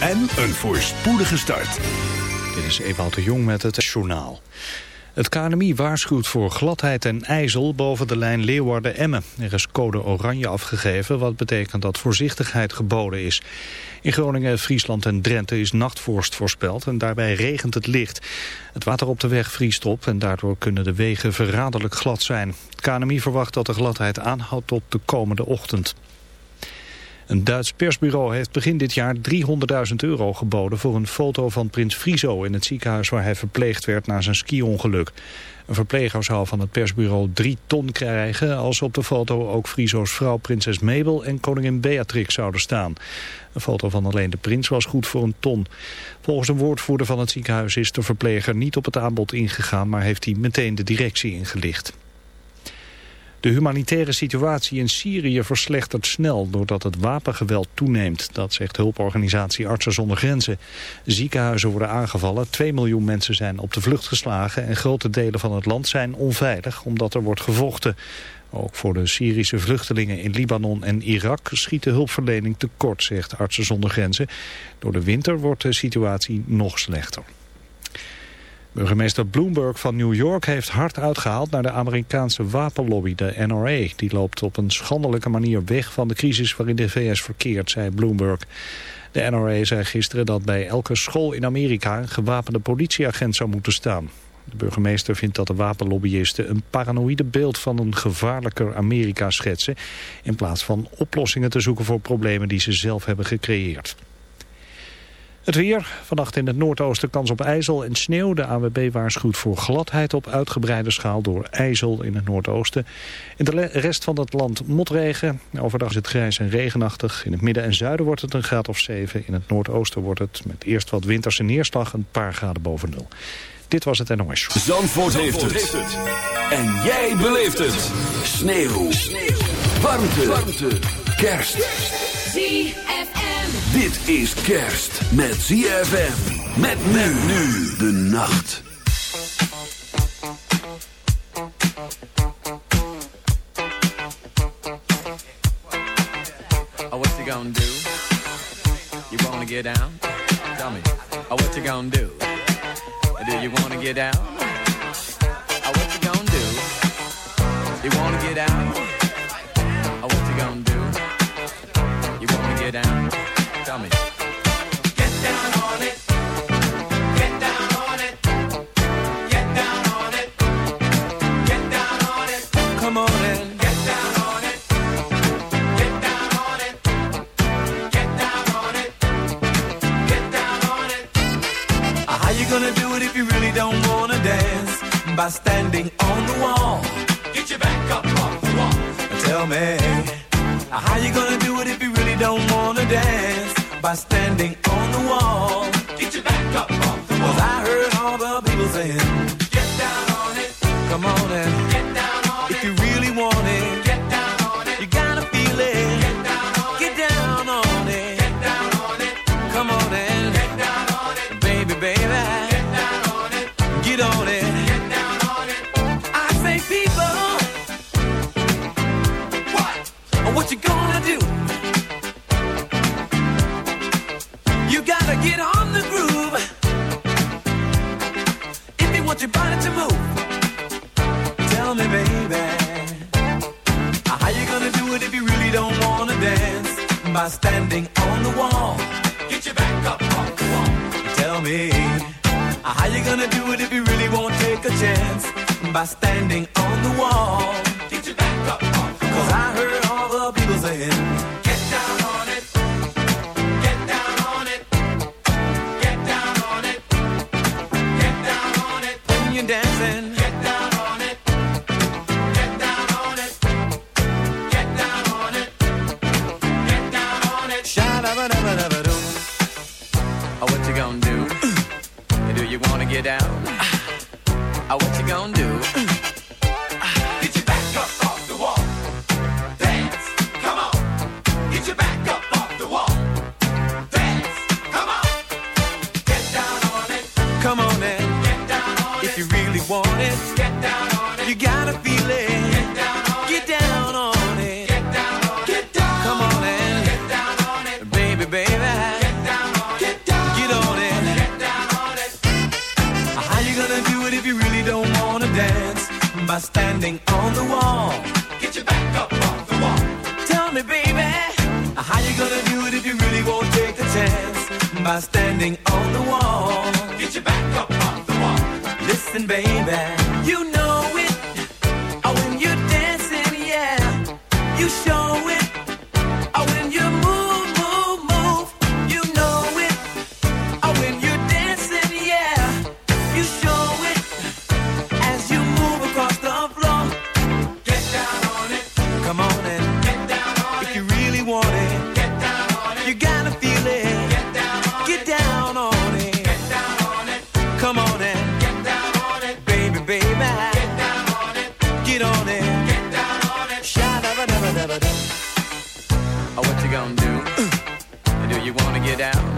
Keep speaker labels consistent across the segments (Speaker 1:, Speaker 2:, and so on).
Speaker 1: en een voorspoedige start.
Speaker 2: Dit is Ewout de Jong met het journaal. Het KNMI waarschuwt voor gladheid en ijzel boven de lijn Leeuwarden-Emmen. Er is code oranje afgegeven, wat betekent dat voorzichtigheid geboden is. In Groningen, Friesland en Drenthe is nachtvorst voorspeld en daarbij regent het licht. Het water op de weg vriest op en daardoor kunnen de wegen verraderlijk glad zijn. Het KNMI verwacht dat de gladheid aanhoudt tot de komende ochtend. Een Duits persbureau heeft begin dit jaar 300.000 euro geboden voor een foto van prins Friso in het ziekenhuis waar hij verpleegd werd na zijn ski-ongeluk. Een verpleger zou van het persbureau 3 ton krijgen als op de foto ook Friso's vrouw prinses Mabel en koningin Beatrix zouden staan. Een foto van alleen de prins was goed voor een ton. Volgens een woordvoerder van het ziekenhuis is de verpleger niet op het aanbod ingegaan, maar heeft hij meteen de directie ingelicht. De humanitaire situatie in Syrië verslechtert snel doordat het wapengeweld toeneemt. Dat zegt hulporganisatie Artsen zonder Grenzen. Ziekenhuizen worden aangevallen, 2 miljoen mensen zijn op de vlucht geslagen... en grote delen van het land zijn onveilig omdat er wordt gevochten. Ook voor de Syrische vluchtelingen in Libanon en Irak schiet de hulpverlening tekort, zegt Artsen zonder Grenzen. Door de winter wordt de situatie nog slechter. Burgemeester Bloomberg van New York heeft hard uitgehaald naar de Amerikaanse wapenlobby, de NRA. Die loopt op een schandelijke manier weg van de crisis waarin de VS verkeert, zei Bloomberg. De NRA zei gisteren dat bij elke school in Amerika een gewapende politieagent zou moeten staan. De burgemeester vindt dat de wapenlobbyisten een paranoïde beeld van een gevaarlijker Amerika schetsen... in plaats van oplossingen te zoeken voor problemen die ze zelf hebben gecreëerd. Het weer. Vannacht in het noordoosten kans op ijzel en sneeuw. De AWB waarschuwt voor gladheid op uitgebreide schaal door ijzel in het noordoosten. In de rest van het land motregen. Overdag is het grijs en regenachtig. In het midden en zuiden wordt het een graad of 7. In het noordoosten wordt het met eerst wat winterse neerslag een paar graden boven nul. Dit was het NOS.
Speaker 1: Zandvoort, heeft, het. En jij beleeft het. Sneeuw. Sneeuw. Warmte. Warmte. Kerst. ZFM. Dit is kerst met ZFM. Met men nu de nacht.
Speaker 3: Oh, what you gonna do? You wanna get down? Tell me. Oh, what you gonna do? Do you wanna get down? Oh, what you gonna do? You wanna get down? Oh, what you gonna do? You wanna get down? Tell me. Get down on it. Get down on it. Get down on it. Get down on it. Come on and get down on it. Get down on it. Get down on it. Get down on it. How you gonna do it if you really don't wanna dance? By standing on the wall. Get your back up off the wall. Tell me. Uh, how you gonna do it if you really don't wanna dance? By standing on the wall. Get your back up off the wall. Cause I heard all the people saying, Get down on it. Come on and get on the groove if you want your body to move. Tell me, baby, how you gonna do it if you really don't wanna dance? By standing on the wall, get your back up. Tell me, how you gonna do it if you really won't take a chance? By standing on the wall, get your back up. Cause I heard all the people saying, down?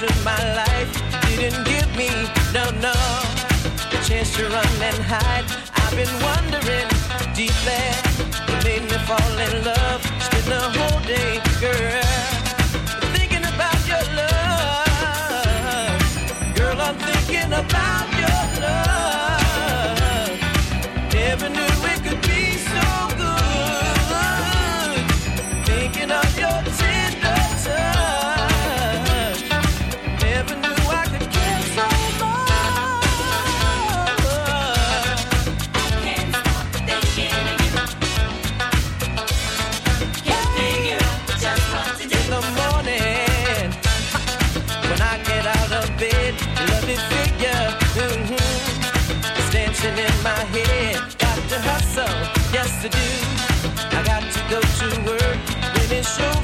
Speaker 4: imagine my
Speaker 3: life didn't give me, no, no, the chance to run and hide. I've been wondering deep there, you made me fall in love, spend the whole day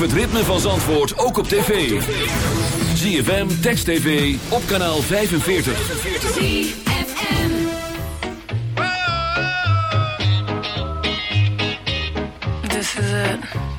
Speaker 1: het ritme van Zandvoort ook op tv. ZFM, Text TV, op kanaal 45.
Speaker 5: This is it.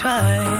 Speaker 6: time.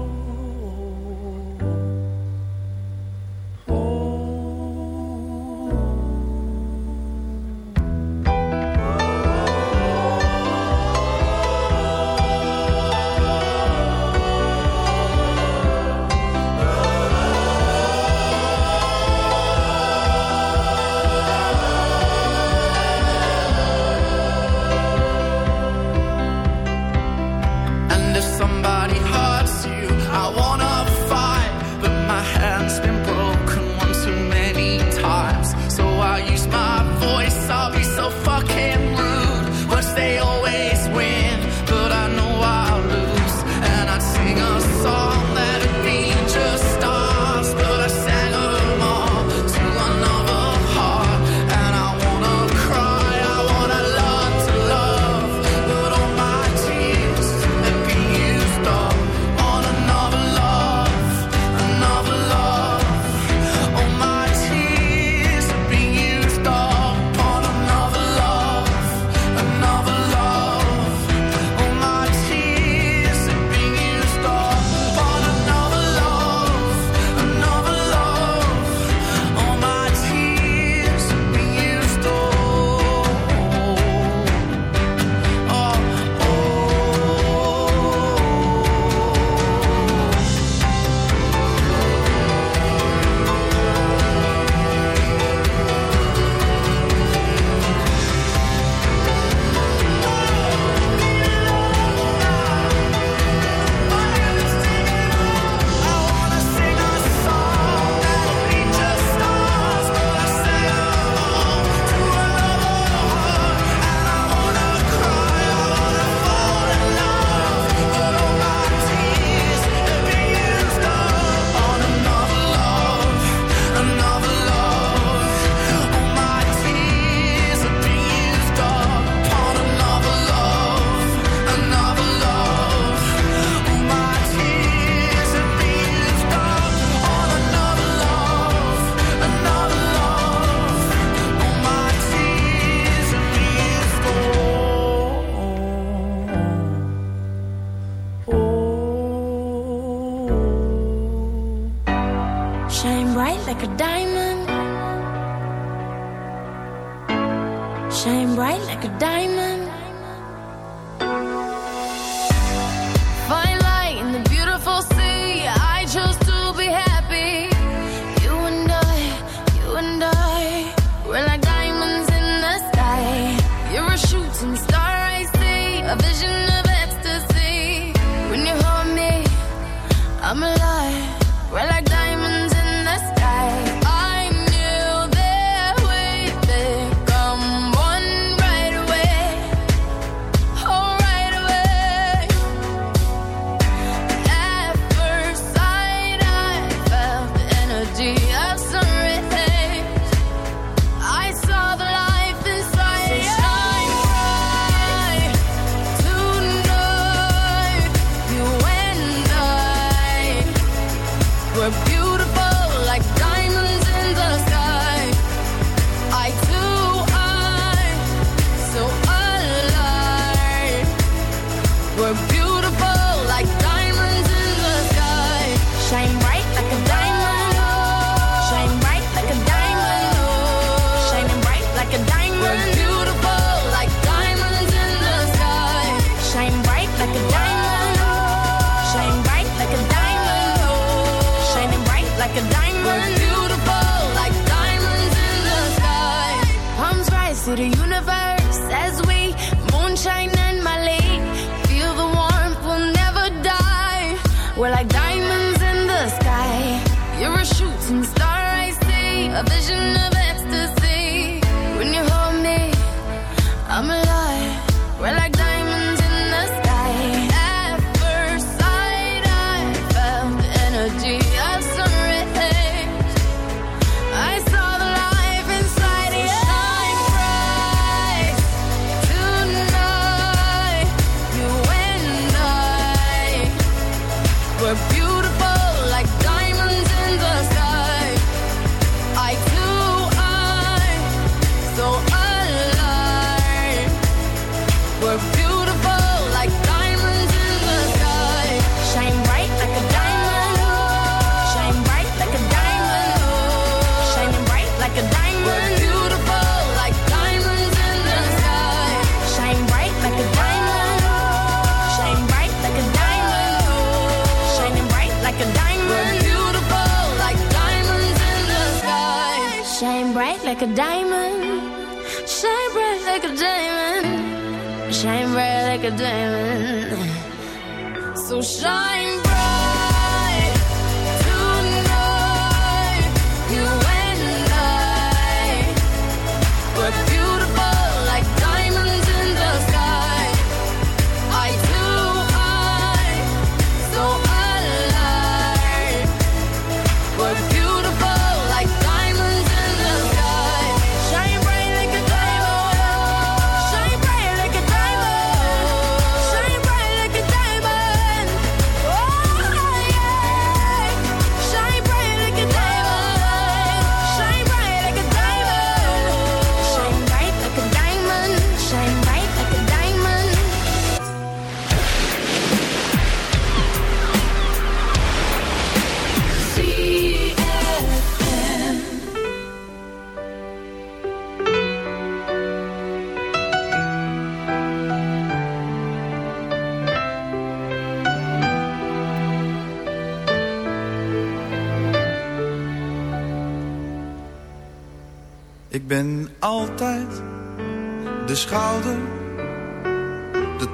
Speaker 7: To the
Speaker 4: universe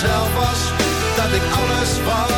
Speaker 8: Mezelf was. Dat ik alles was